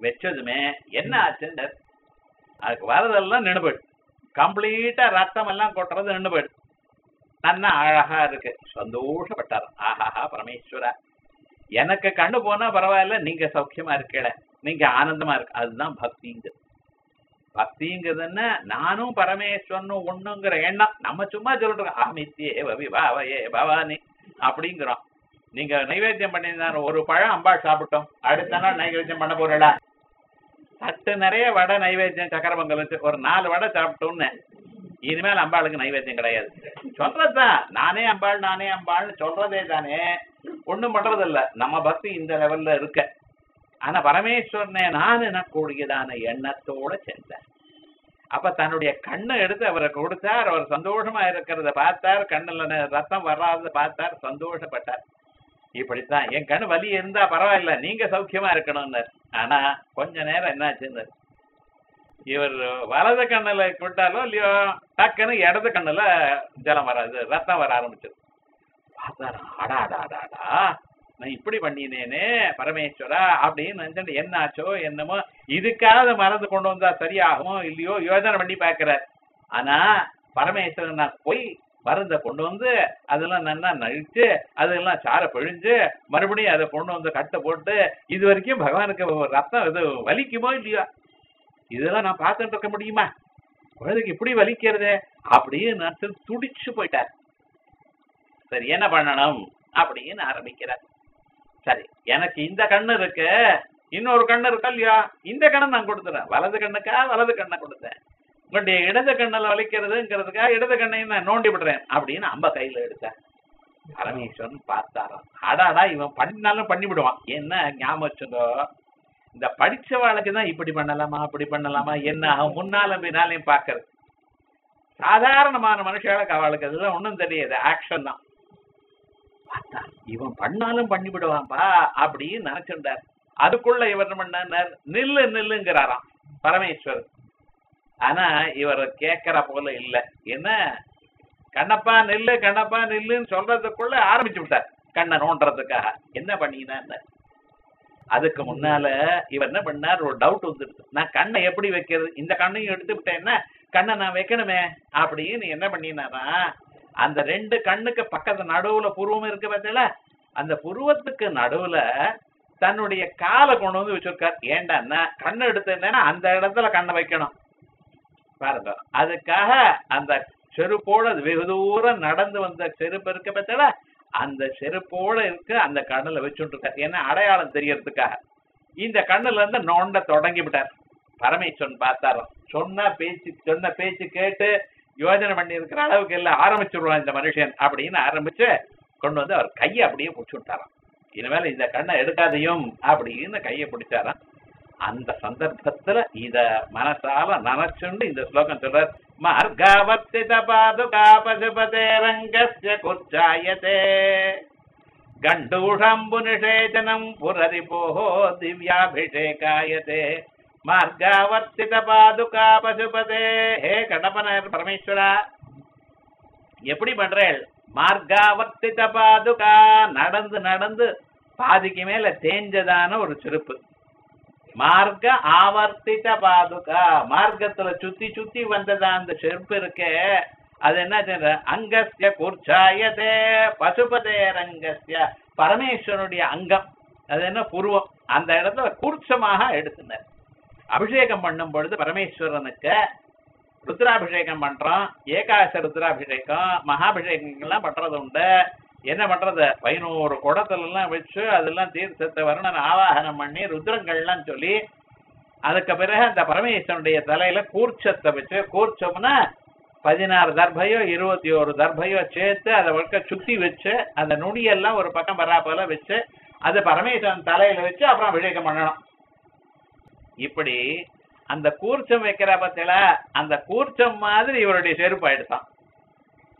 வச்சதுமே என்ன ஆச்சுன்னு அதுக்கு வரதெல்லாம் நின்று போயிடு கம்ப்ளீட்டா ரத்தம் எல்லாம் கொட்டுறது நின்று போயிடு நன்னா அழகா இருக்கு. சந்தோஷப்பட்டார். ஆஹாஹா பரமேஸ்வரா. எனக்கு கண்ணு போனா பரவாயில்ல நீங்க சௌக்கியமா இருக்கல நீங்க ஆனந்தமா இருக்கு. அதுதான் பக்திங்கிறது. பக்திங்கிறதுன்னா நானும் பரமேஸ்வரனும் ஒண்ணுங்கிற எண்ணம். நம்ம சும்மா சொல்லிட்டு அமித்யே விவாவையே பவானி அப்படிங்கிறோம். நீங்க நைவேத்தியம் பண்ணியிருந்தாரு ஒரு பழம் அம்பாள் சாப்பிட்டோம். அடுத்த நாள் நைவேத்தியம் பண்ண போறடா தட்டு நிறைய வடை நைவேத்தியம் சக்கர பொங்கல் வச்சு ஒரு நாலு வடை சாப்பிட்டோம்னு. இனிமேல் அம்பாளுக்கு நைவேத்தியம் கிடையாது. சொல்றதுதான். நானே அம்பாள் நானே அம்பாள்னு சொல்றதே தானே. ஒண்ணும் பண்றது இல்ல நம்ம பக்தி இந்த லெவல்ல இருக்க. ஆனா பரமேஸ்வரனை நான் எனக்கூடியதான எண்ணத்தோட செஞ்சார் அப்ப தன்னுடைய கண்ணை எடுத்து அவரை கொடுத்தார். அவர் சந்தோஷமா இருக்கிறத பார்த்தார். கண்ணுல ரத்தம் வராத பார்த்தார். சந்தோஷப்பட்டார். இப்படித்தான். என் கண்ணு வலி இருந்தா பரவாயில்ல நீங்க சௌக்கியமா இருக்கணும்னார். ஆனா கொஞ்ச நேரம் என்னாச்சுன்னு இவர் வலது கண்ணுல விட்டாலோ இல்லையோ டக்குன்னு இடது கண்ணுல ஜலம் வராது ரத்தம் வர ஆரம்பிச்சது. பார்த்தாரா அடா அடா நான் இப்படி பண்ணினேனே பரமேஸ்வரா அப்படின்னு நினைச்சுட்டு என்னாச்சோ என்னமோ இதுக்காவது மறந்து கொண்டு வந்தா சரியாகும் இல்லையோ யோசனை பண்ணி பார்க்கிறார். ஆனா பரமேஸ்வரன் நான் போய் மருந்தை கொண்டு வந்து அதெல்லாம் நல்லா நழிச்சு அதெல்லாம் சாரை பிழிஞ்சு மறுபடியும் அதை கொண்டு வந்து கட்டை போட்டு இது வரைக்கும் பகவானுக்கு ரத்தம் இது வலிக்குமோ இல்லையோ? இதெல்லாம் நான் பார்த்துட்டு இருக்க முடியுமா? குழந்தைக்கு இப்படி வலிக்கிறது? அப்படின்னு நான் துடிச்சு போயிட்டார். சரி என்ன பண்ணணும்? அப்படின்னு ஆரம்பிக்கிறார். சரி எனக்கு இந்த கண்ணு இருக்கு இன்னொரு கண்ணு இருக்கா இல்லையா? இந்த கண்ணை நான் கொடுத்துறேன். வலது கண்ணுக்கா? வலது கண்ணை கொடுத்தேன். பட் இடது கண்ணில் வலிக்கிறதுங்கிறதுக்காக இடது கண்ணையும் நான் நோண்டி விடுறேன் அப்படின்னு அம்ப கையில எடுத்தேன் பரமேஸ்வரன் பார்த்தாராம். அடாடா இவன் பண்ணினாலும் பண்ணி விடுவான். என்ன ஞாபகம் இந்த படிச்சவாளுக்கு தான் இப்படி பண்ணலாமா அப்படி பண்ணலாமா என்ன முன்னாலும் பின்னாலையும் பார்க்கறது. சாதாரணமான மனுஷாளுக்கு அவளுக்கு அதுதான் ஒன்றும் தெரியாது. ஆக்ஷன் தான். பார்த்தா இவன் பண்ணாலும் பண்ணி விடுவான்பா அப்படின்னு நினைச்சிருந்தார். அதுக்குள்ள இவர் என்ன பண்ணார்? நில்லு நில்லுங்கிறாராம் பரமேஸ்வரன். ஆனா இவர் கேட்கிற போல இல்ல. என்ன? கண்ணப்பா நெல்லு கண்ணப்பா நெல்லுன்னு சொல்றதுக்குள்ள ஆரம்பிச்சு விட்டார். கண்ணை நோண்டுறதுக்காக. என்ன பண்ணீங்கன்னா அதுக்கு முன்னால இவர் என்ன பண்ணார்? ஒரு டவுட் வந்துடுது. நான் கண்ணை எப்படி வைக்கிறது? இந்த கண்ணையும் எடுத்து விட்டேன்னா கண்ணை நான் வைக்கணுமே? அப்படின்னு என்ன பண்ணினாரா அந்த ரெண்டு கண்ணுக்கு பக்கத்து நடுவுல புருவம் இருக்கு பார்த்தீங்களா? அந்த புருவத்துக்கு நடுவுல தன்னுடைய காலை கொண்டு வந்து வச்சிருக்கார். ஏண்டான்னா கண்ணை எடுத்தேன்னா அந்த இடத்துல கண்ணை வைக்கணும். பாருங்க. அதுக்காக அந்த செருப்போட வெகு தூரம் நடந்து வந்த செருப்பு இருக்க பார்த்தீங்களா அந்த செருப்போட இருக்க அந்த கண்ணுல வச்சுட்டு இருக்காரு ஏன்னா அடையாளம் தெரியறதுக்காக. இந்த கண்ணுல இருந்து நோண்ட தொடங்கி விட்டார். பரமேஸ்வரன் பார்த்தாராம் சொன்ன பேச்சு சொன்ன பேச்சு கேட்டு யோஜனை பண்ணி இருக்கிற அளவுக்கு எல்லாம் ஆரம்பிச்சுடுவான் இந்த மனுஷன் அப்படின்னு ஆரம்பிச்சு கொண்டு வந்து அவர் கையை அப்படியே பிடிச்சி விட்டாராம் இனிமேல் இந்த கண்ணை எடுக்காதையும் அப்படின்னு கையை பிடிச்சாராம். அந்த சந்தர்ப்பத்துல இத மனசால நனைச்சுண்டு இந்த ஸ்லோகம் சொல்றார் மார்காவர்த்தித பாதுகா பசுபதே ரங்கஸ்ய குச்சாயதே கண்டூஷம்பு நிஷேச்சனம் புரரிபோஹோ திவ்யாபிஷேகாயதே. மார்காவர்த்தித பாதுகா பசுபதே ஹே கடப்பனர் பரமேஸ்வரா எப்படி பண்றேள்? மார்காவர்த்தித பாதுகா நடந்து நடந்து பாதிக்கு மேல தேஞ்சதான ஒரு செருப்பு. மார்க்க ஆவர்த்தித பாதுகா. மார்க்கத்துல சுத்தி சுத்தி வந்ததா அந்த செருப்பு இருக்கே அது என்ன சொல்ற அங்கஸ்ய குர்ச்சாயதே பசுபதே ரங்கஸ்ய பரமேஸ்வரனுடைய அங்கம். அது என்ன புருவம்? அந்த இடத்துல கூர்ச்சமாக எடுத்துனர். அபிஷேகம் பண்ணும் பொழுது பரமேஸ்வரனுக்கு ருத்ராபிஷேகம் பண்றோம் ஏகாச ருத்ராபிஷேகம் மகாபிஷேகங்கள்லாம் பண்றது உண்டு என்ன பண்றது? பதினோரு குடத்துல எல்லாம் வச்சு அதெல்லாம் தீர்த்தத்தை வருணன் ஆவாகனம் பண்ணி ருத்ரங்கள்லாம் சொல்லி அதுக்கு பிறகு அந்த பரமேஸ்வரனுடைய தலையில கூர்ச்சத்தை வச்சு கூர்ச்சம்னா பதினாறு தர்பையோ இருபத்தி ஒரு தர்பையோ சேர்த்து அதை வழக்க சுத்தி வச்சு அந்த நுனியெல்லாம் ஒரு பக்கம் வராப்போல வச்சு அது பரமேஸ்வரன் தலையில வச்சு அப்புறம் அபிஷேகம் பண்ணணும். இப்படி அந்த கூர்ச்சம் வைக்கிற பத்தில அந்த கூர்ச்சம் மாதிரி இவருடைய செருப்பு ஆயிடுதான்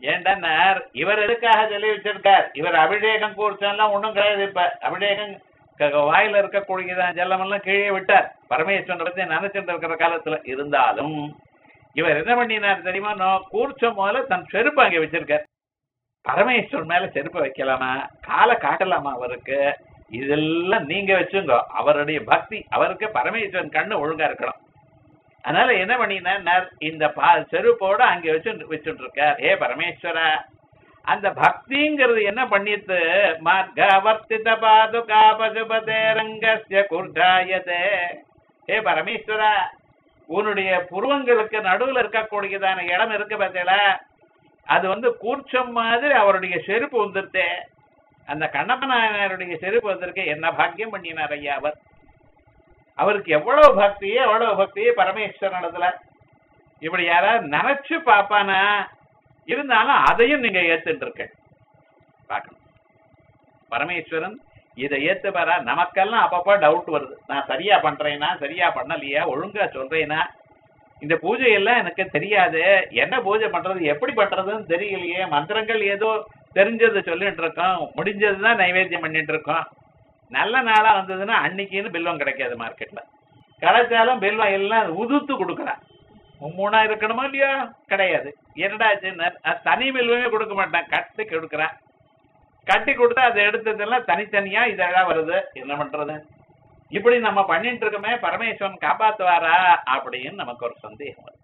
ஏண்டன்னார் இவர் எதுக்காக சொல்லி வச்சிருக்கார்? இவர் அபிஷேகம் கூர்ச்சம் ஒன்றும் ஒண்ணும் கிடையாது இப்ப. அபிஷேகம் க- வாயில இருக்கக்கூடியதான் ஜலம் எல்லாம் கீழே விட்டார். பரமேஸ்வரன் பத்தி நினைச்சிட்டு இருக்கிற காலத்துல இருந்தாலும் இவர் என்ன பண்ணினார் தெரியுமா? நான் கூர்ச்சம் முதல்ல தன் செருப்பு அங்கே வச்சிருக்கார். பரமேஸ்வரன் மேல செருப்பை வைக்கலாமா? காலை காட்டலாமா அவருக்கு? இதெல்லாம் நீங்க வச்சுங்க. அவருடைய பக்தி. அவருக்கு பரமேஸ்வரன் கண்ணு ஒழுங்கா இருக்கணும். அதனால என்ன பண்ணினார் இந்த பா செருப்போட அங்க வச்சு வச்சுட்டு இருக்கார் ஏ பரமேஸ்வரா அந்த பக்திங்கிறது என்ன பண்ணிட்டு மார்கவர்த்தித பாதுகா பசுபதே ரங்கசிய குர்ஜாயதே ஏ பரமேஸ்வரா உன்னுடைய புருவங்களுக்கு நடுவுல இருக்கக்கூடியதான இடம் இருக்கு பார்த்தீங்களா அது வந்து கூர்ச்சம் மாதிரி அவருடைய செருப்பு வந்துருத்தே அந்த கண்ணப்ப நாயனாருடைய செருப்பு வந்திருக்கு என்ன பாக்கியம் பண்ணினார் ஐயா அவர்? அவருக்கு எவ்வளவு பக்தியே எவ்வளவு பக்தியே பரமேஸ்வரனிடத்துல. இப்படி யாராவது நினைச்சு பாப்பானா இருந்தாலும் அதையும் நீங்க ஏத்துட்டு இருக்க பார்க்கணும். பரமேஸ்வரன் இதை ஏத்து பாரா நமக்கெல்லாம் அப்பப்போ டவுட் வருது. நான் சரியா பண்றேனா? சரியா பண்ணலையா? ஒழுங்கா சொல்றேனா? இந்த பூஜை எல்லாம் எனக்கு தெரியாது. என்ன பூஜை பண்றது? எப்படி பண்றதுன்னு தெரியலையே. மந்திரங்கள் ஏதோ தெரிஞ்சது சொல்லிட்டு இருக்கோம் முடிஞ்சதுதான் நைவேத்தியம் பண்ணிட்டு இருக்கோம் நல்ல நாளா வந்ததுன்னா அன்னைக்குன்னு பில்வம் கிடைக்காது மார்க்கெட்ல கிடைச்சாலும் பில்வம் எல்லாம் உதுத்து கொடுக்குறான் மும்மூணா இருக்கணுமா இல்லையா? கிடையாது. என்னடா தனி பில்வமே கொடுக்க மாட்டான் கட்டு கொடுக்குறான் கட்டி கொடுத்தா அதை எடுத்ததெல்லாம் தனித்தனியா இதெல்லாம் வருது. என்ன பண்றது? இப்படி நம்ம பண்ணிட்டு இருக்கோமே பரமேஸ்வரன் காப்பாத்துவாரா? அப்படின்னு நமக்கு ஒரு சந்தேகம் வருது.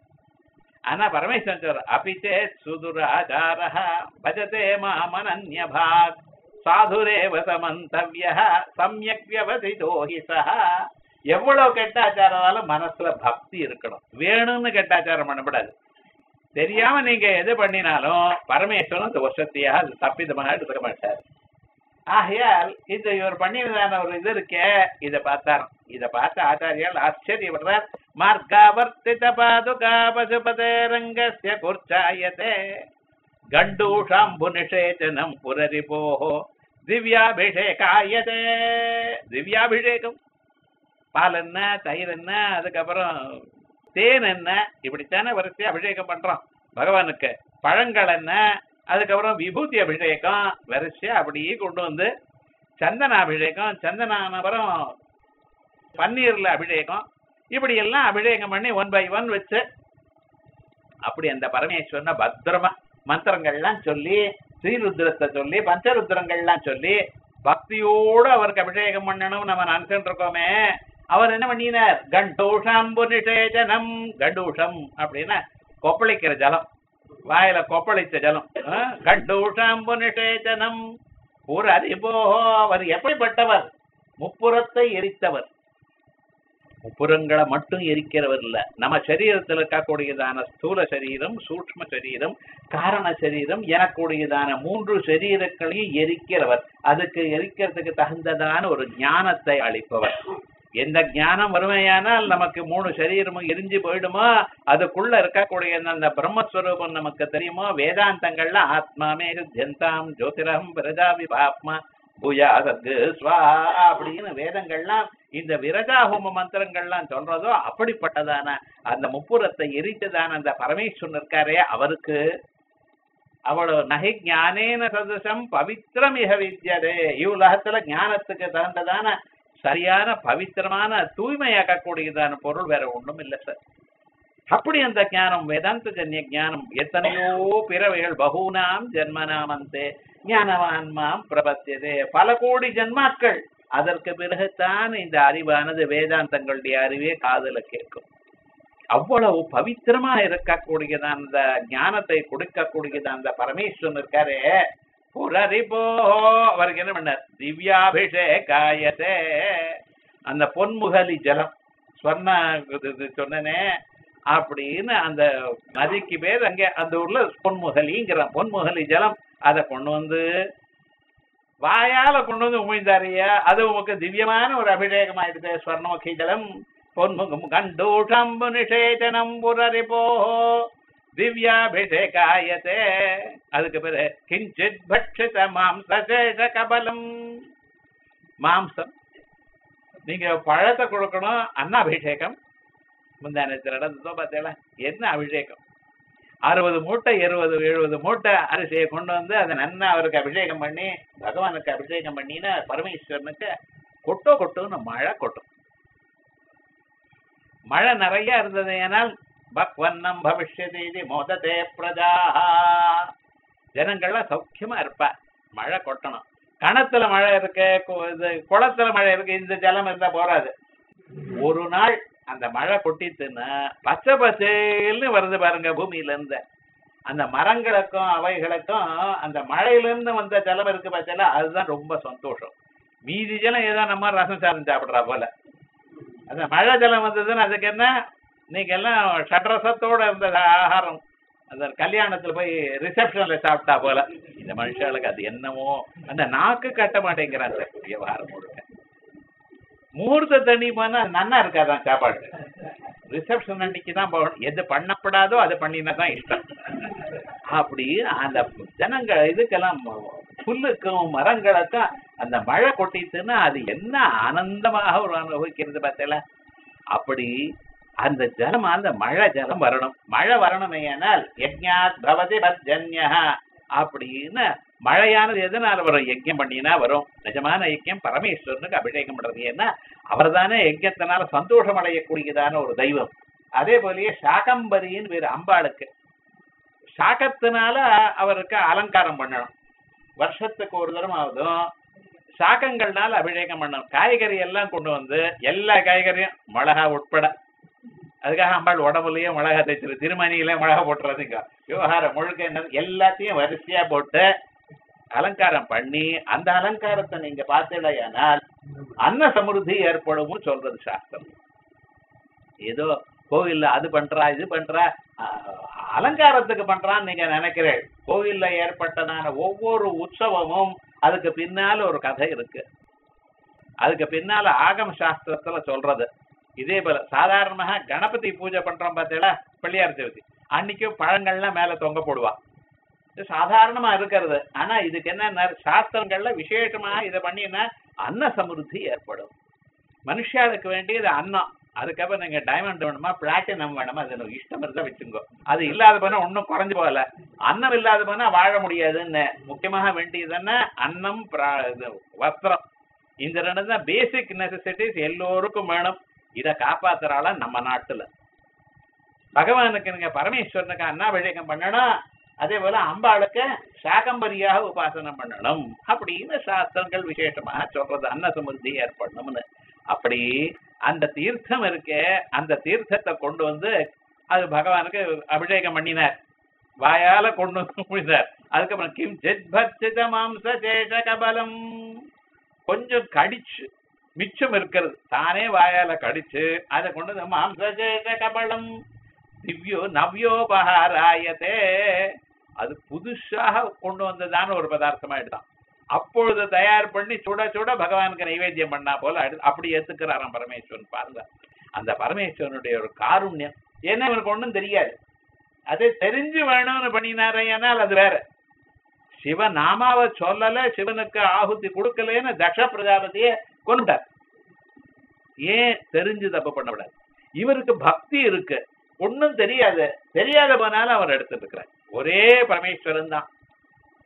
ஆனா பரமேஸ்வரன் சொல்ற அபிச்சே சுதுராச்சார பஜதே மாமனன்ய சாதுரேவ சமந்தவிய சமயக் வியவசிதோ ஹி சஹ. எவ்வளவு கெட்டாச்சாரம் மனசுல பக்தி இருக்கணும். வேணும்னு கெட்டாச்சாரம் பண்ணப்படாது தெரியாம நீங்க எது பண்ணினாலும் பரமேஸ்வரன் தோஷத்தையா தப்பிதமாக எடுத்துக்க மாட்டார். ஆகையால் இந்த இவர் பண்ணினதான ஒரு இது இருக்கே இத பார்த்தார். இத பார்த்த ஆச்சாரியால் ஆச்சரியப்படுறார். மார்காவர்த்தித பாதுகா பசுபதே ரங்கசிய குர்ச்சாயதே. கண்டூஷாம்பு நிஷேச்சனம் புரரிபோஹோ திவ்யாபிஷேகாயதே. திவ்யாபிஷேகம். பால் என்ன தயிர் என்ன அதுக்கப்புறம் தேன் என்ன இப்படித்தானே வரிசை அபிஷேகம் பண்றோம். பகவானுக்கு பழங்கள் என்ன அதுக்கப்புறம் விபூதி அபிஷேகம் வரிசையா அப்படியே கொண்டு வந்து சந்தன அபிஷேகம் சந்தனானப்புறம் பன்னீர்ல அபிஷேகம். இப்படி எல்லாம் அபிஷேகம் பண்ணி ஒன் பை ஒன் வச்சு அப்படி அந்த பரமேஸ்வரனை பத்திரமா மந்திரங்கள்லாம் சொல்லி ஸ்ரீருத்ரத்தை சொல்லி பஞ்சருத்ரங்கள்லாம் சொல்லி பக்தியோடு அவருக்கு அபிஷேகம் பண்ணணும் நம்ம நினைச்சுட்டு இருக்கோமே. அவர் என்ன பண்ணினார்? கண்டூஷாம்பு புனிஷேஜனம் கண்டூஷம் அப்படின்னா கொப்பளிக்கிற ஜலம். வாயில கொப்பளித்த ஜலம். கண்டூஷம் புனிஷேஜனம் ஒரு அறிபோகோ அவர் எப்படிப்பட்டவர்? முப்புறத்தை எரித்தவர். முப்புறங்களை மட்டும் எரிக்கிறவர் இல்ல. நம்ம சரீரத்தில் இருக்கக்கூடியதான ஸ்தூல சரீரம் சூக்ஷ்ம சரீரம் காரண சரீரம் எனக்கூடியதான மூன்று சரீரங்களையும் எரிக்கிறவர். அதுக்கு எரிக்கிறதுக்கு தகுந்ததான ஒரு ஞானத்தை அளிப்பவர். எந்த ஞானம் வறுமையானால் நமக்கு மூணு சரீரமும் எரிஞ்சு போயிடுமோ? அதுக்குள்ள இருக்கக்கூடிய அந்த பிரம்மஸ்வரூபம் நமக்கு தெரியுமோ? வேதாந்தங்கள்ல ஆத்மாமே ஜந்தாம் ஜோதிரம் பிரஜா விபாப்மா பூயா ஸ்வா அப்படின்னு வேதங்கள்லாம் இந்த விரஜாஹோம மந்திரங்கள்லாம் சொல்றதோ அப்படிப்பட்டதான அந்த முப்புறத்தை எரித்ததான அந்த பரமேஸ்வரன் இருக்காரே அவருக்கு. அவ்வளவு நகை ஞானேன சதசம் பவித்திரம் இக வித்தியதே இவ்வுலகத்துல ஞானத்துக்கு தகுந்ததான சரியான பவித்திரமான தூய்மையாக்கக்கூடியதான பொருள் வேற ஒண்ணும் இல்லை சார். அப்படி அந்த ஞானம் வேதாந்த ஜன்ய ஞானம் எத்தனையோ பிறவைகள் பகூனாம் ஜென்மனாமந்தே ஞானவான்மாம் பிரபத்தியதே. பல கோடி ஜென்மாக்கள் அதற்கு பிறகுதான் இந்த அறிவானது வேதாந்தங்களுடைய அறிவே காதல கேட்கும். அவ்வளவு பவித்திரமா இருக்கக்கூடியதான் அந்த ஞானத்தை கொடுக்கக்கூடியதான் அந்த பரமேஸ்வரன் இருக்காரே புரரிபோ அவருக்கு என்ன பண்ணார்? திவ்யாபிஷேகாயதே அந்த பொன்முகலி ஜலம் சொன்ன சொன்னனே அப்படின்னு அந்த நதிக்கு பேர் அங்க அந்த ஊர்ல பொன்முகலிங்கிற பொன்முகலி ஜலம். அதை கொண்டு வந்து வாயால கொண்டு வந்து உமிழ்ந்தாரியா அது உமக்கு திவ்யமான ஒரு அபிஷேகம் ஆயிடுது ஸ்வர்ணமுகி ஜலம். பொன்முகம் கண்டூஷம்பு நிஷேச்சனம் புரரிபோ திவ்யாபிஷேகாயத்தே அதுக்கு பிறகு கிஞ்சித் பட்சித மாம்சேஷ கபலம். மாம்சம். நீங்க பழத்தை கொடுக்கணும். அன்னாபிஷேகம். முந்தானத்தில் நடந்ததோ பார்த்தீங்களா என்ன அபிஷேகம்? அறுபது மூட்டை இருபது எழுபது மூட்டை அரிசியை கொண்டு வந்து அதை நன்னா அவருக்கு அபிஷேகம் பண்ணி பகவானுக்கு அபிஷேகம் பண்ணினா பரமேஸ்வரனுக்கு கொட்டோ கொட்டுன்னு மழை கொட்டும். மழை நிறைய இருந்தது ஏனால் பக்வன்னம் பவிஷ்யதி இது மோததே பிரஜா ஜனங்கள்லாம் சௌக்கியமா இருப்பா. மழை கொட்டணும். கணத்துல மழை இருக்கு இது குளத்துல மழை இருக்கு இந்த ஜலம் இருந்தா போறாது. ஒரு நாள் அந்த மழை கொட்டித்துன்னா பச்சை பச்சைன்னு வருது பாருங்க பூமியில இருந்து அந்த மரங்களுக்கும் அவைகளுக்கும் அந்த மழையில இருந்து வந்த ஜலம் இருக்கு பார்த்தீங்களா அதுதான் ரொம்ப சந்தோஷம். மீதி ஜலம் ஏதோ நம்ம ரசம் சாதம் சாப்பிடுறா போல. அந்த மழை ஜலம் வந்ததுன்னு அதுக்கு என்ன? இன்னைக்கு எல்லாம் ஷட்ரசத்தோட இருந்த ஆகாரம். அந்த கல்யாணத்துல போய் ரிசப்ஷன்ல சாப்பிட்டா போல. இந்த மனுஷாளுக்கு அது என்னவோ அந்த நாக்கு கட்ட மாட்டேங்கிறாங்க விவகாரம் முழுக்க. முகூர்த்த தண்ணி போனா நன்னா இருக்காதான் சாப்பாடு? ரிசப்ஷன் அன்னைக்கு தான் போகணும் எது பண்ணப்படாதோ அதை பண்ணினா தான் இஷ்டம். அப்படி அந்த ஜனங்கள் இதுக்கெல்லாம் புல்லுக்கும் மரங்களுக்கும் அந்த மழை கொட்டிட்டுன்னா அது என்ன ஆனந்தமாக ஒரு அனுபவிக்கிறது பார்த்தல அப்படி அந்த ஜலம் அந்த மழை ஜலம் வரணும். மழை வரணும் ஏனால் யஜ்ஞாத் பவதி பத்ஜன்யா அப்படின்னு மழையானது எதனால வரும்? யஜ்யம் பண்ணினா வரும். நிஜமான யஜ்யம் பரமேஸ்வரனுக்கு அபிஷேகம் பண்றது. ஏன்னா அவர் தானே யஜ்யத்தினால சந்தோஷம் அடையக்கூடியதான ஒரு தெய்வம். அதே போலயே சாகம்பரின்னு வேறு அம்பாளுக்கு. சாகத்தினால அவருக்கு அலங்காரம் பண்ணணும். வருஷத்துக்கு ஒரு தரம் ஆகுதும். சாகங்கள்னால அபிஷேகம் பண்ணணும். காய்கறி எல்லாம் கொண்டு வந்து எல்லா காய்கறியும் மிளகா உட்பட. அதுக்காக அம்பாள் உடம்புலயே மிளகா தைச்சிரு திருமணியில மிளகா போட்டுறதுங்க. விவகாரம் முழுக்க என்ன எல்லாத்தையும் வரிசையா போட்டு அலங்காரம் பண்ணி அந்த அலங்காரத்தை நீங்க பார்த்தீங்களேயானால் அன்ன சமிருத்தி ஏற்படும் சொல்றது சாஸ்திரம். ஏதோ கோவில்ல அது பண்றா இது பண்றா அலங்காரத்துக்கு பண்றான்னு நீங்க நினைக்கிறேன் கோவில்ல ஏற்பட்டதான ஒவ்வொரு உற்சவமும் அதுக்கு பின்னால ஒரு கதை இருக்கு. அதுக்கு பின்னால ஆகம சாஸ்திரத்துல சொல்றது. இதே போல சாதாரணமாக கணபதி பூஜை பண்றோம் பார்த்தீங்களா பிள்ளையார் சதுர்த்தி. அன்னைக்கும் பழங்கள்லாம் மேல தொங்க போடுவா. சாதாரணமா இருக்கிறது. ஆனா இதுக்கு என்ன சாஸ்திரங்கள்ல விசேஷமா இதை பண்ணினா அன்ன சமிருத்தி ஏற்படும். மனுஷாளுக்கு வேண்டியது அன்னம். அதுக்கப்புறம் நீங்க டைமண்ட் வேணுமா பிளாட்டினம் வேணுமா அது எனக்கு இஷ்டம் இருந்தா வச்சுங்கோ அது இல்லாத போனா ஒன்றும் குறைஞ்சு போகல. அன்னம் இல்லாத போனா வாழ முடியாதுன்னு. முக்கியமாக வேண்டியது என்ன? அன்னம் இது வஸ்திரம். இந்த ரெண்டு தான் பேசிக் நெசசிட்டிஸ் எல்லோருக்கும் வேணும். இதை காப்பாத்துறாள நம்ம நாட்டுல. பகவானுக்கு நீங்க பரமேஸ்வரனுக்கு அன்னாபிஷேகம் பண்ணணும். அதே போல அம்பாளுக்கு சாகம்பரியாக உபாசனம் பண்ணணும். அப்படின்னு சாஸ்திரங்கள் விசேஷமாக சொல்றது அன்னசமிருத்தி ஏற்படணும்னு. அப்படி அந்த தீர்த்தம் இருக்கே அந்த தீர்த்தத்தை கொண்டு வந்து அது பகவானுக்கு அபிஷேகம் பண்ணினார். வாயால கொண்டு வந்து முடிந்தார் அதுக்கப்புறம் கிம் சித் பர்ச்சித மாம்ச சேஷ கபலம். கொஞ்சம் கடிச்சு மிச்சம் இருக்கிறது தானே வாயால கடிச்சு அதை கொண்டு வந்து மாம்ச சேஷ கபலம். திவ்யோ நவ்யோபகாராயத்தே அது புதுசாக கொண்டு வந்ததான ஒரு பதார்த்தமா எடுத்தான். அப்பொழுது தயார் பண்ணி சுட சுட பகவானுக்கு நைவேத்தியம் பண்ணா போல அப்படி ஏத்துக்கிறாராம் பரமேஸ்வரன். பாருங்க. அந்த பரமேஸ்வரனுடைய ஒரு காருண்யம். என்ன இவனுக்கு ஒண்ணும் தெரியாது. அது தெரிஞ்சு வேணும்னு பண்ணினாரையானால் அது வேற. சிவ நாமாவை சொல்லல சிவனுக்கு ஆகுதி கொடுக்கலன்னு தக்ஷ பிரஜாபதிய கொண்டார் ஏன் தெரிஞ்சு தப்பு பண்ணக்கூடாது இவருக்கு பக்தி இருக்கு. ஒண்ணும் தெரியாது. தெரியாத போனாலும் அவர் எடுத்துட்டு இருக்கிறார். ஒரே பரமேஸ்வரன் தான்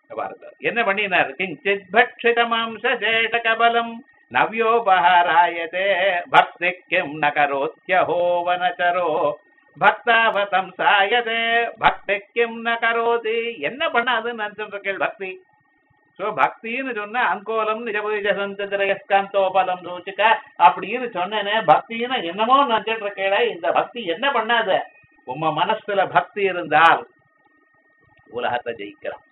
பாரதர் என்ன பண்ணினார்? கிஞ்சித் பட்சித மாம்ச சேஷ கபலம் நவ்யோபகாராயதே பக்தி கிம் ந கரோத்யஹோ பக்தாவதம் சாயதே பக்தி கிம் ந என்ன பண்ணாதுன்னு நினைச்சிருக்கேள் பக்தி. சோ பக்தின்னு சொன்ன அங்கோலம் நிஜபுஜசந்தரஸ்காந்தோபலம் சூச்சுக்க அப்படின்னு சொன்னேனே பக்தின்னு என்னமோ நினைச்சிட்டு இருக்கேளே இந்த பக்தி என்ன பண்ணாத? உம்ம மனசுல பக்தி இருந்தால் உலகத்தை ஜெயிக்கலாம்.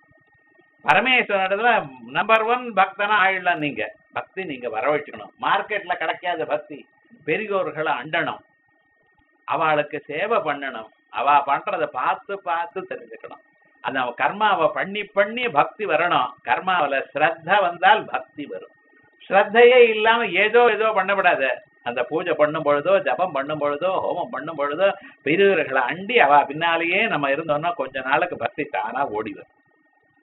பரமேஸ்வரத்துல நம்பர் ஒன் பக்தனா ஆயிடலாம் நீங்க. பக்தி நீங்க வரவழைச்சுக்கணும். மார்க்கெட்ல கிடைக்காத பக்தி பெரியோர்களை அண்டணும். அவளுக்கு சேவை பண்ணணும். அவ பண்றத பார்த்து பார்த்து தெரிஞ்சுக்கணும். அந்த அவ கர்மாவை பண்ணி பண்ணி பக்தி வரணும். கர்மாவில ஸ்ரத்த வந்தால் பக்தி வரும். ஸ்ரத்தையே இல்லாம ஏதோ ஏதோ பண்ணப்படாத அந்த பூஜை பண்ணும் பொழுதோ ஜபம் பண்ணும் பொழுதோ ஹோமம் பண்ணும் பொழுதோ பெரியவர்களை அண்டி அவ பின்னாலேயே நம்ம இருந்தோம்னா கொஞ்ச நாளுக்கு பக்தி தானா ஓடி வரும்.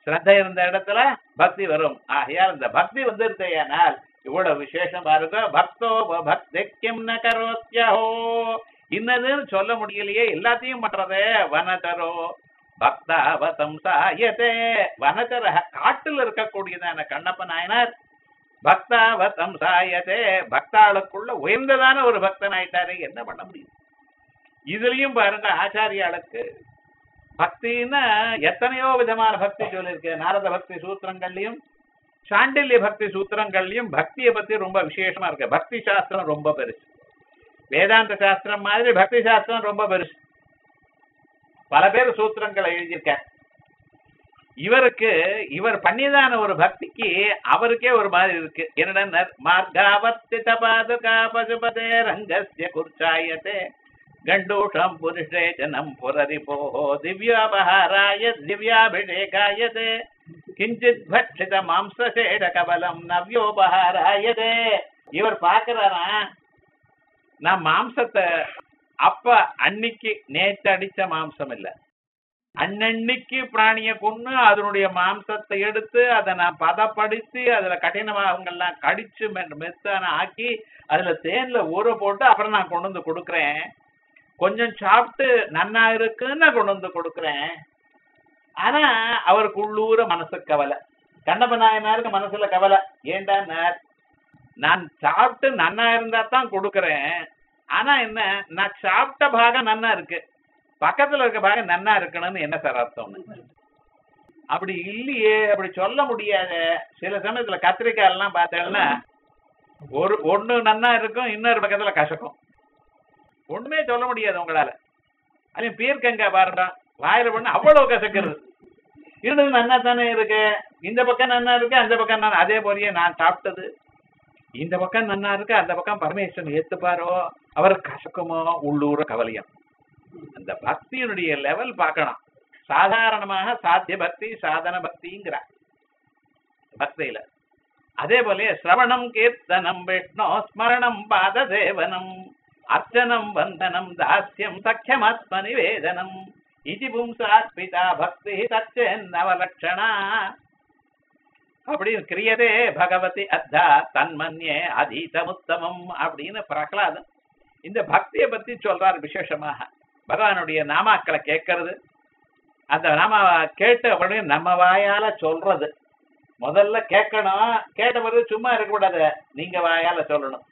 ஸ்ரத்த இருந்த இடத்துல பக்தி வரும். ஆகையால் இந்த பக்தி வந்துருத்தையானால் இவ்வளவு விசேஷமா இருக்கோ பக்தோ பக்திக்கும் ந கரோத்யஹோ. இன்னதுன்னு சொல்ல முடியலையே எல்லாத்தையும் பண்றதே வனதரோ. பக்தாவதம் சாயதே. வனதர காட்டுல இருக்கக்கூடியதான கண்ணப்ப நாயனார் பக்தாவதம் சாயதே பக்தாளுக்குள்ள உயர்ந்ததான ஒரு பக்தன் ஆயிட்டாரு என்ன பண்ண முடியும்? இதுலயும் பாருங்க ஆச்சாரியாளுக்கு பக்தின்னா எத்தனையோ விதமான பக்தி சொல்லியிருக்கு நாரத பக்தி சூத்திரங்கள்லயும் சாண்டில்ய பக்தி சூத்திரங்கள்லயும் பக்தியை பத்தி ரொம்ப விசேஷமா இருக்கு. பக்தி சாஸ்திரம் ரொம்ப பெருசு. வேதாந்த சாஸ்திரம் மாதிரி பக்தி சாஸ்திரம் ரொம்ப பெருசு. பல பேர் சூத்திரங்களை எழுதியிருக்கார் இவருக்கு இவர் பண்ணிதான ஒரு பக்திக்கு அவருக்கே ஒரு மாதிரி இருக்கு. என்னடா மார்காவர்த்தித பாதுகா பசுபதே ரங்கசிய குர்ச்சாயத்தே கண்டூஷம் புருஷேச்சனம் புரரிபோஹோ திவ்யாபகாராய திவ்யாபிஷேகாயதே. கிஞ்சித் பட்சித மாம்சேட கபலம் நவ்யோபகாராயதே இவர் பாக்குறாரா நான் மாம்சத்தை அப்ப அன்னைக்கு நேற்று அடிச்ச மாம்சம் இல்லை. அன்னன்னைக்கு பிராணிய கொண்டு அதனுடைய மாம்சத்தை எடுத்து அதை நான் பதப்படுத்தி அதுல கடினமாகங்கள்லாம் கடிச்சு மெ- மெத்தான ஆக்கி அதுல தேன்ல ஊற போட்டு அப்புறம் நான் கொண்டு வந்து கொடுக்குறேன். கொஞ்சம் சாப்பிட்டு நன்னா இருக்குன்னு நான் கொண்டு வந்து கொடுக்குறேன். ஆனா அவருக்கு உள்ளூர மனசு கவலை. கண்ணப்ப நாயனாருக்கு மனசுல கவலை. ஏண்டா நான் சாப்பிட்டு நன்னா இருந்தா தான் கொடுக்குறேன். ஆனா என்ன? நான் சாப்பிட்ட பாகம் நன்னா இருக்கு. பக்கத்துல இருக்க பாகம் நன்னா இருக்கணும்னு என்ன சார் அர்த்தம் அப்படி இல்லையே அப்படி சொல்ல முடியாத. சில சமயத்துல கத்திரிக்காய் எல்லாம் பார்த்தேன்னா ஒரு ஒண்ணு நன்னா இருக்கும் இன்னொரு பக்கத்துல கசக்கும். ஒண்ணுமே சொல்ல முடியாது உங்களால. அதுலயும் பீர்க்கங்காய் பாருடா வாயில பண்ண அவ்வளவு கசக்கிறது. இருந்தது நன்னா தானே இருக்கு. இந்த பக்கம் நன்னா இருக்கு அந்த பக்கம் நான் அதே போலயே நான் சாப்பிட்டது. இந்த பக்கம் நன்னா இருக்கு அந்த பக்கம் பரமேஸ்வரன் ஏத்துப்பாரோ? அவர் கசக்குமோ? உள்ளூர கவலையம். அந்த பக்தியினுடைய லெவல் பார்க்கணும். சாதாரணமாக சாத்திய பக்தி சாதன பக்திங்கிறார் பக்தியில. அதே போல சிரவணம் கீர்த்தனம் விஷ்ணோ ஸ்மரணம் பாத சேவனம் அர்ச்சனம் வந்தனம் தாஸ்யம் சக்கியமாத்ம நிவேதனம் இது பும்சாத்பிதா பக்தி தச்சென்னவலட்சணா அப்படின்னு கிரியதே பகவதி அத்தா தன்மன்யே அதீதமுத்தமம் அப்படின்னு பிரகலாதன் இந்த பக்தியை பத்தி சொல்றார் விசேஷமாக. பகவானுடைய நாமாக்களை கேட்கறது. அந்த நாம கேட்ட உடனே நம்ம வாயால சொல்றது. முதல்ல கேட்கணும். கேட்ட பிறகு சும்மா இருக்கக்கூடாது. நீங்க வாயால சொல்லணும்.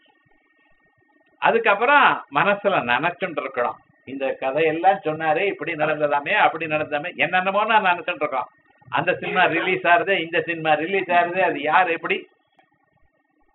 அதுக்கப்புறம் மனசுல நினைச்சுட்டு இருக்கணும் இந்த கதையெல்லாம் சொன்னாரு இப்படி நடந்ததாமே அப்படி நடந்தாமே என்னென்னமோ நான் நினைச்சுட்டு இருக்கோம் அந்த சினிமா ரிலீஸ் ஆகுது இந்த சினிமா ரிலீஸ் ஆகுது அது யார் எப்படி?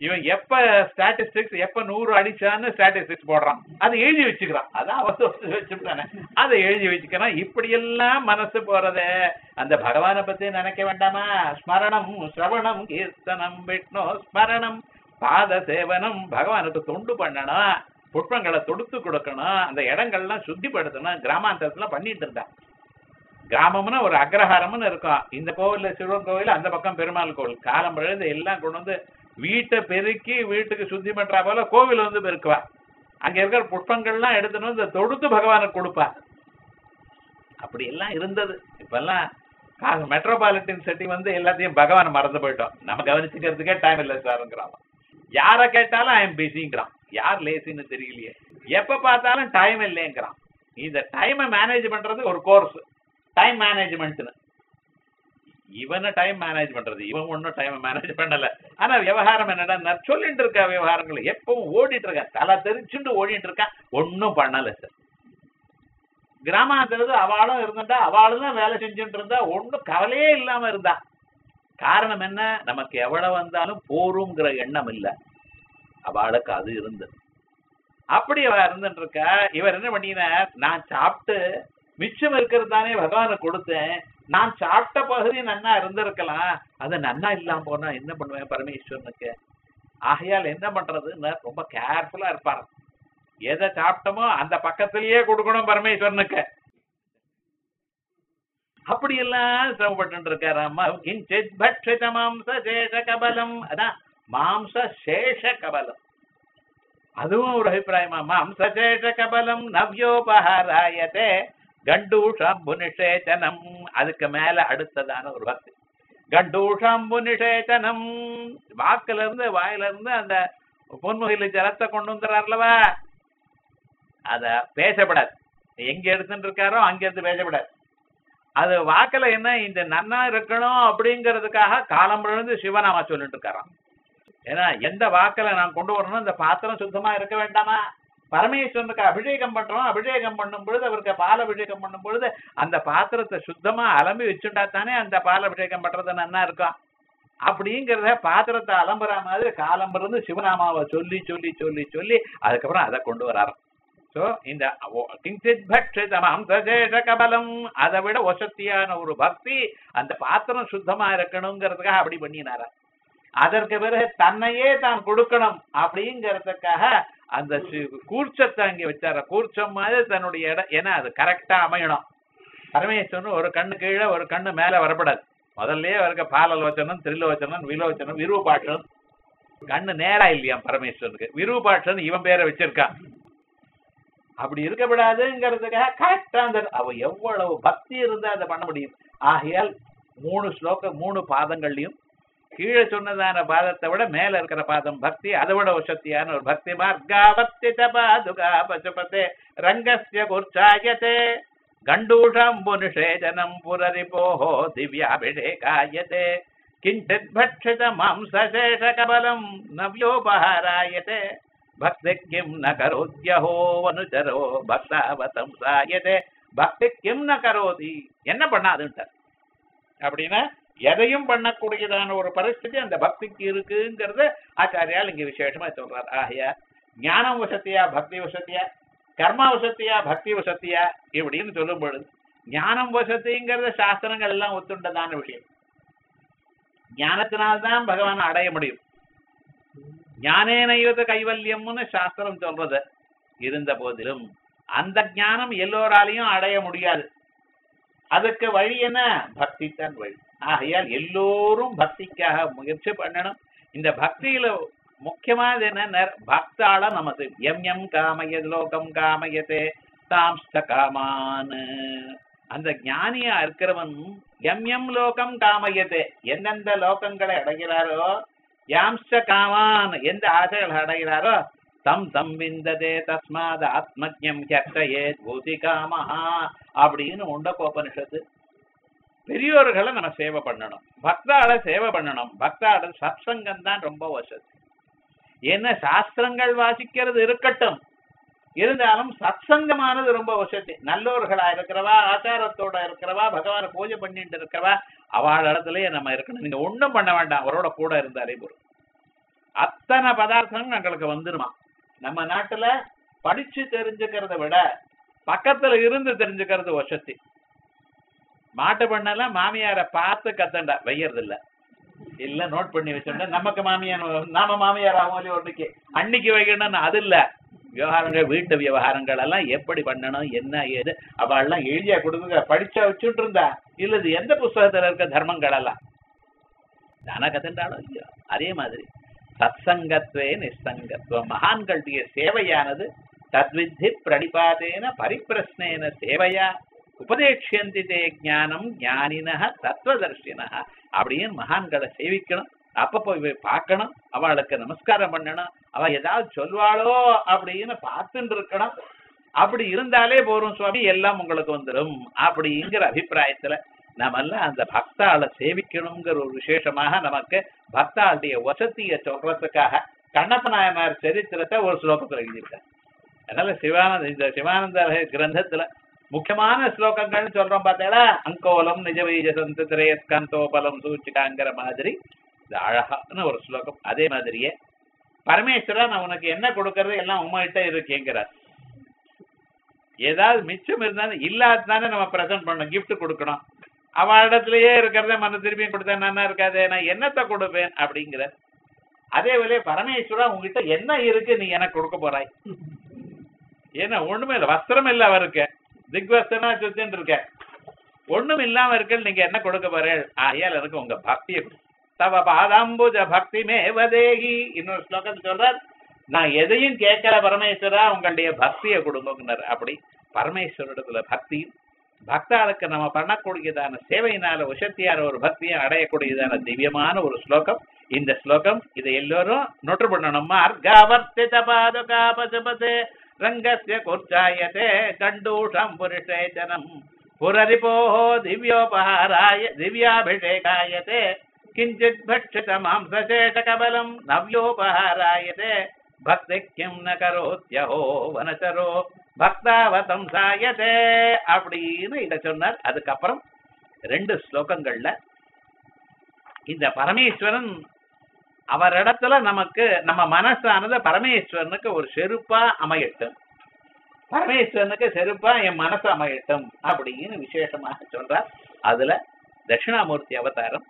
இவன் எப்ப ஸ்டாட்டிஸ்டிக்ஸ் எப்ப நூறு அடிச்சான்னு ஸ்டாட்டிஸ்டிக்ஸ் போடுறான். அதை எழுதி வச்சுக்கிறான். அதான் அவசர வச்சுட்டானே. அதை எழுதி வச்சுக்கிறான் இப்படி எல்லாம் மனசு போறது அந்த பகவானை பத்தி நினைக்க வேண்டாமா? ஸ்மரணம் சிரவணம் கீர்த்தனம் விஷ்ணு ஸ்மரணம் பாத சேவனம் பகவானுக்கு தொண்டு பண்ணணும். புஷ்பங்களை தொடுத்து கொடுக்கணும். அந்த இடங்கள்லாம் சுத்திப்படுத்தணும். கிராமாந்தரத்துல பண்ணிட்டு இருந்தான். கிராமம்னா ஒரு அக்ரஹாரம்னு இருக்கும். இந்த கோவில்ல சிவன் கோவில் அந்த பக்கம் பெருமாள் கோவில். காலம் பழுது எல்லாம் கொண்டு வந்து வீட்டை பெருக்கி வீட்டுக்கு சுத்தி பண்றா போல கோவில் வந்து பெருக்குவா. அங்க இருக்கிற புஷ்பங்கள்லாம் எடுத்துன்னு வந்து தொடுத்து பகவானுக்கு கொடுப்பா. அப்படி எல்லாம் இருந்தது. இப்பெல்லாம் மெட்ரோபாலிட்டன் சிட்டி வந்து எல்லாத்தையும் பகவான் மறந்து போயிட்டோம். நம்ம கவனிச்சுக்கிறதுக்கே டைம் இல்லை சாருங்கிறான் யாரை கேட்டாலும் ஐ எம் பிஸிங்கிறான் யார் லேசின்னு தெரியலையே. எப்ப பார்த்தாலும் டைம் இல்லைங்கிறான். இந்த டைமை மேனேஜ் பண்றது ஒரு கோர்ஸ் டைம் மேனேஜ்மெண்ட்னு இவனை டைம் மேனேஜ் பண்றது. இவன் ஒன்றும் டைம் மேனேஜ் பண்ணல. ஆனா விவகாரம் என்னடா நான் சொல்லிட்டு இருக்க விவகாரங்கள் எப்பவும் ஓடிட்டு இருக்க தலை தெரிச்சுட்டு ஓடிட்டு இருக்கான். ஒன்னும் பண்ணல சார் கிராமத்துல அவளும் இருந்துட்டா அவளும் தான் வேலை செஞ்சுட்டு இருந்தா ஒன்றும் கவலையே இல்லாம இருந்தா. காரணம் என்ன? நமக்கு எவ்வளவு வந்தாலும் போருங்கிற எண்ணம் இல்ல. அவளுக்கு அது இருந்தது. அப்படி அவ இருந்துட்டு இருக்கா இவர் என்ன பண்ணினார்? நான் சாப்பிட்டு மிச்சம் இருக்கிறது தானே பகவானுக்கு கொடுத்தேன். நான் சாப்பிட்ட பகுதி நன்னா இருந்திருக்கலாம். அது நன்னா இல்லாம போனா என்ன பண்ணுவேன் பரமேஸ்வரனுக்கு? ஆகையால் என்ன பண்றதுன்னு ரொம்ப கேர்ஃபுல்லா இருப்பார். எதை சாப்பிட்டோமோ அந்த பக்கத்திலேயே கொடுக்கணும் பரமேஸ்வரனுக்கு. அப்படி எல்லாம் சிரமப்பட்டு இருக்காரு அம்மா. கிஞ்சித் பட்சித மாம்ச சேஷ கபலம். அதான் மாம்ச சேஷ கபலம். அதுவும் ஒரு அபிப்பிராயமா மாம்ச சேஷ கபலம் நவ்யோபகாராயத்தை கண்டூஷாம்பு நிஷேச்சனம் அதுக்கு மேல அடுத்ததான ஒரு பக்தி கண்டூஷாம்பு நிஷேச்சனம் வாக்குல இருந்து வாயில இருந்து அந்த பொன்முகையில ஜலத்தை கொண்டு வந்துறாருலவா அத பேசப்படாது. எங்க எடுத்துட்டு இருக்காரோ அங்க இருந்து பேசப்படாது. அது வாக்குல என்ன இந்த நன்னா இருக்கணும் அப்படிங்கிறதுக்காக காலம் இருந்து சிவநாமா சொல்லிட்டு இருக்காராம். ஏன்னா எந்த வாக்குல நான் கொண்டு வரணும் இந்த பாத்திரம் சுத்தமா இருக்க வேண்டாமா? பரமேஸ்வரனுக்கு அபிஷேகம் பண்றோம் அபிஷேகம் பண்ணும் பொழுது அவருக்கு பால் அபிஷேகம் பண்ணும் பொழுது அந்த பாத்திரத்தை சுத்தமா அலம்பி வச்சுட்டா தானே அந்த பால் அபிஷேகம் பண்றது நன்னா இருக்கும். அப்படிங்கிறத பாத்திரத்தை அலம்புற மாதிரி காலம்புறது சிவநாமாவை சொல்லி சொல்லி சொல்லி சொல்லி அதுக்கப்புறம் அதை கொண்டு வராராம் சோ இந்த கிஞ்சித் பக்ஷிதமாம் சசேஷ கபலம் அதை விட வசத்தியான ஒரு பக்தி அந்த பாத்திரம் சுத்தமா இருக்கணுங்கிறதுக்காக அப்படி பண்ணினாரா. அதற்கு பிறகு தன்னையே தான் கொடுக்கணும் அப்படிங்கிறதுக்காக அந்த கூர்ச்சத்தை அங்கே வச்சார. கூர்ச்சம் மாதிரி தன்னுடைய இடம் ஏன்னா அது கரெக்டா அமையணும். பரமேஸ்வரன் ஒரு கண்ணு கீழே ஒரு கண்ணு மேல வரப்படாது. முதல்லயே அவருக்கு பாலலோச்சனம் திரிலோச்சனம் விலோச்சனம் விருபாட்சன் கண்ணு நேரா இல்லையா பரமேஸ்வரனுக்கு? விருபாட்சன் இவன் பேரை வச்சிருக்கான். அப்படி இருக்கக்கூடாதுங்கிறதுக்காக கரெக்டா அந்த அவ எவ்வளவு பக்தி இருந்தா அதை பண்ண முடியும். ஆகையால் மூணு ஸ்லோகம் மூணு பாதங்கள்லயும் கீழே சொன்னதான பாதத்தை விட மேல இருக்கிற பாதம் பக்தி அதை விட சக்தியான ஒரு பக்தி. மார்காவர்த்தி பாதுகா பசுபதே ரங்கஸ்ய குர்ச்சாயதே. கண்டூஷம்பு நிஷேதனம் புரரிபோஹோ திவ்யாபிஷேகாயதே. கிஞ்சித் பட்சித மாம்சசேஷ கபலம் நவ்யோபஹாராயதே. பக்தி கிம் ந கரோத்யஹோ அனுச்சரோ பக்தாவதம் சாயதே. பக்தி கிம் ந கரோதி. என்ன பண்ணாதுன்ட்டார். அப்படின்னா எதையும் பண்ணக்கூடியதான ஒரு பரிஸ்திதி அந்த பக்திக்கு இருக்குங்கிறத ஆச்சாரியால் இங்க விசேஷமா சொல்றார். ஆகையா ஞானம் வசத்தியா பக்தி வசத்தியா கர்மா வசத்தியா பக்தி வசத்தியா இப்படின்னு சொல்லும் பொழுது ஞானம் வசதிங்கிறத சாஸ்திரங்கள் எல்லாம் ஒத்துண்டதான விஷயம். ஞானத்தினால்தான் பகவான் அடைய முடியும். ஞானேனையுத கைவல்யம்னு சாஸ்திரம் சொல்றது. இருந்த போதிலும் அந்த ஞானம் எல்லோராலையும் அடைய முடியாது. அதுக்கு வழி என்ன? பக்தி தான் வழி. ஆகையால் எல்லோரும் பக்திக்காக முயற்சி பண்ணணும். இந்த பக்தியில முக்கியமானது என்ன பக்தாள நமது எம் எம் காமயது லோகம் காமயத்தே தாம்ஸ்த காமான். அந்த ஞானியா இருக்கிறவன் எம் எம் லோகம் காமயத்தே எந்தெந்த லோகங்களை அடைகிறாரோ யாம்ஸ்ட காமான் எந்த ஆசைகள் அடைகிறாரோ தம் தம் விந்ததே தஸ்மாத் ஆத்மஜம் ஹர்ஷயே பூதி காமஹா அப்படின்னு உண்ட கோபனிஷத்து பெரியோர்களை நம்ம சேவை பண்ணணும். பக்தாள சேவை பண்ணணும். பக்தாள சத்சங்கம் தான் ரொம்ப வசதி. என்ன சாஸ்திரங்கள் வாசிக்கிறது இருக்கட்டும். இருந்தாலும் சத்சங்கமானது ரொம்ப வசதி. நல்லோர்களா இருக்கிறவா ஆச்சாரத்தோட இருக்கிறவா பகவான பூஜை பண்ணிட்டு இருக்கிறவா அவள் இடத்துலயே நம்ம இருக்கணும். நீங்க ஒண்ணும் பண்ண வேண்டாம். அவரோட கூட இருந்தாலே போதும். அத்தனை பதார்த்தம் எங்களுக்கு வந்துருமா. நம்ம நாட்டுல படிச்சு தெரிஞ்சுக்கிறத விட பக்கத்துல இருந்து தெரிஞ்சுக்கிறது வசதி. மாட்டு பண்ணலாம் மாமியார பார்த்து கத்தண்டா. வையறது இல்ல இல்ல நோட் பண்ணி வச்சோம்னா நமக்கு மாமியார் நாம மாமியார் ஆகும் ஒன்றுக்கு அன்னைக்கு வைக்கணும்னு அது இல்ல. விவகாரங்கள் வீட்டு விவகாரங்கள் எல்லாம் எப்படி பண்ணணும் என்ன ஏது? அவெல்லாம் எழுதியா கொடுக்குங்க படிச்சா வச்சுட்டு இருந்தா இல்ல இது எந்த புஸ்தகத்துல இருக்க தர்மங்கள் எல்லாம்? தான கத்தண்டாலும் இல்லையோ? அதே மாதிரி. சத்சங்கத்வே நிசங்கத்துவம் மகான்களுடைய சேவையானது தத்வித்தி பிரடிபாதேன பரிப்பிரஸ்னேன சேவையா. உபதேட்சியந்தி தே ஞானம் ஞானின தத்துவதர்ஷின அப்படின்னு மகான்களை சேவிக்கணும். அப்பப்போ இவை பார்க்கணும். அவளுக்கு நமஸ்காரம் பண்ணணும். அவ ஏதாவது சொல்வாளோ அப்படின்னு பார்த்துட்டு இருக்கணும் அப்படி இருந்தாலே போரும் சுவாமி எல்லாம் உங்களுக்கு வந்துடும் அப்படிங்கிற அபிப்பிராயத்துல நம்மெல்லாம் அந்த பக்தாளை சேவிக்கணுங்கிற ஒரு விசேஷமாக நமக்கு பக்தாளுடைய வசதியை சொல்றதுக்காக கண்ணப்ப நாயனார் சரித்திரத்தை ஒரு ஸ்லோகத்துல எழுதியிருக்காங்க அதனால சிவானந்த இந்த சிவானந்த கிரந்தத்துல முக்கியமான ஸ்லோகங்கள்னு சொல்றோம் பார்த்தீங்களா? அங்கோலம் நிஜவீஜ சந்து திரையஸ்கந்தோபலம் சூச்சிகாங்கிற மாதிரி. இது அழகான ஒரு ஸ்லோகம். அதே மாதிரியே பரமேஸ்வரா நான் உனக்கு என்ன கொடுக்கறது எல்லாம் உங்ககிட்ட இருக்கேங்கிறார் ஏதாவது மிச்சம் இருந்தாலும் இல்லாததானே நம்ம பிரசன்ட் பண்ணணும் கிஃப்ட் கொடுக்கணும். அவ இடத்துலயே இருக்கிறத மன திருப்பியும் கொடுத்தா நல்லா இருக்காது. நான் என்னத்தை கொடுப்பேன் அப்படிங்கிற. அதே வேலையை பரமேஸ்வரா உங்ககிட்ட என்ன இருக்கு நீ எனக்கு கொடுக்க போறாய். ஏன்னா ஒண்ணுமே இல்லை வஸ்திரம் இல்லை அவருக்கு. திக்வஸ்தனா சுத்தின்னு இருக்க ஒண்ணும் இல்லாம இருக்க நீங்க என்ன கொடுக்க போறேன் ஆகையால் எனக்கு உங்க பக்தியை தவ பாதாம்புஜ பக்தி மேவதேகி இன்னொரு ஸ்லோகத்தில் சொல்றார் நான் எதையும் கேட்கல பரமேஸ்வரா உங்களுடைய பக்தியை கொடுங்கன்னார். அப்படி பரமேஸ்வரிடத்துல பக்தி பக்தாளுக்கு நம்ம பண்ணக்கூடியதான சேவையினால உஷத்தியான ஒரு பக்தியை அடையக்கூடியதான திவ்யமான ஒரு ஸ்லோகம். இந்த ஸ்லோகம் இதை எல்லோரும் நொற்று பண்ணணும் மார்காவர்த்தித பாதுகா பசுபதே ரங்கஸ்ய குர்ச்சாயதே கண்டூஷம் புருஷேச்சனம் புரரிபோஹோ திவ்யோபஹாராய திவ்யாபிஷேகாயதே கிஞ்சித் பட்சித மாம்சசேஷகபலம் நவ்யோபஹாராயதே பக்தி கிம் ந கரோத்யஹோ வனச்சரோ பக்தாவதம் சாயதே அப்படின்னு இத சொன்னார். அதுக்கப்புறம் ரெண்டு ஸ்லோகங்கள்ல இந்த பரமேஸ்வரன் அவரிடத்துல நமக்கு நம்ம மனசானது பரமேஸ்வரனுக்கு ஒரு செருப்பா அமையட்டும். பரமேஸ்வரனுக்கு செருப்பா என் மனசு அமையட்டும் அப்படின்னு விசேஷமாக சொல்றார். அதுல தட்சிணாமூர்த்தி அவதாரம்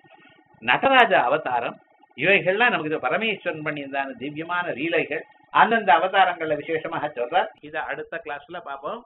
நடராஜ அவதாரம் இவைகள்லாம் நமக்கு இது பரமேஸ்வரன் பண்ணியிருந்தான திவ்யமான லீலைகள் அந்தந்த அவதாரங்கள்ல விசேஷமாக சொல்றார். இதை அடுத்த கிளாஸ்ல பார்ப்போம்.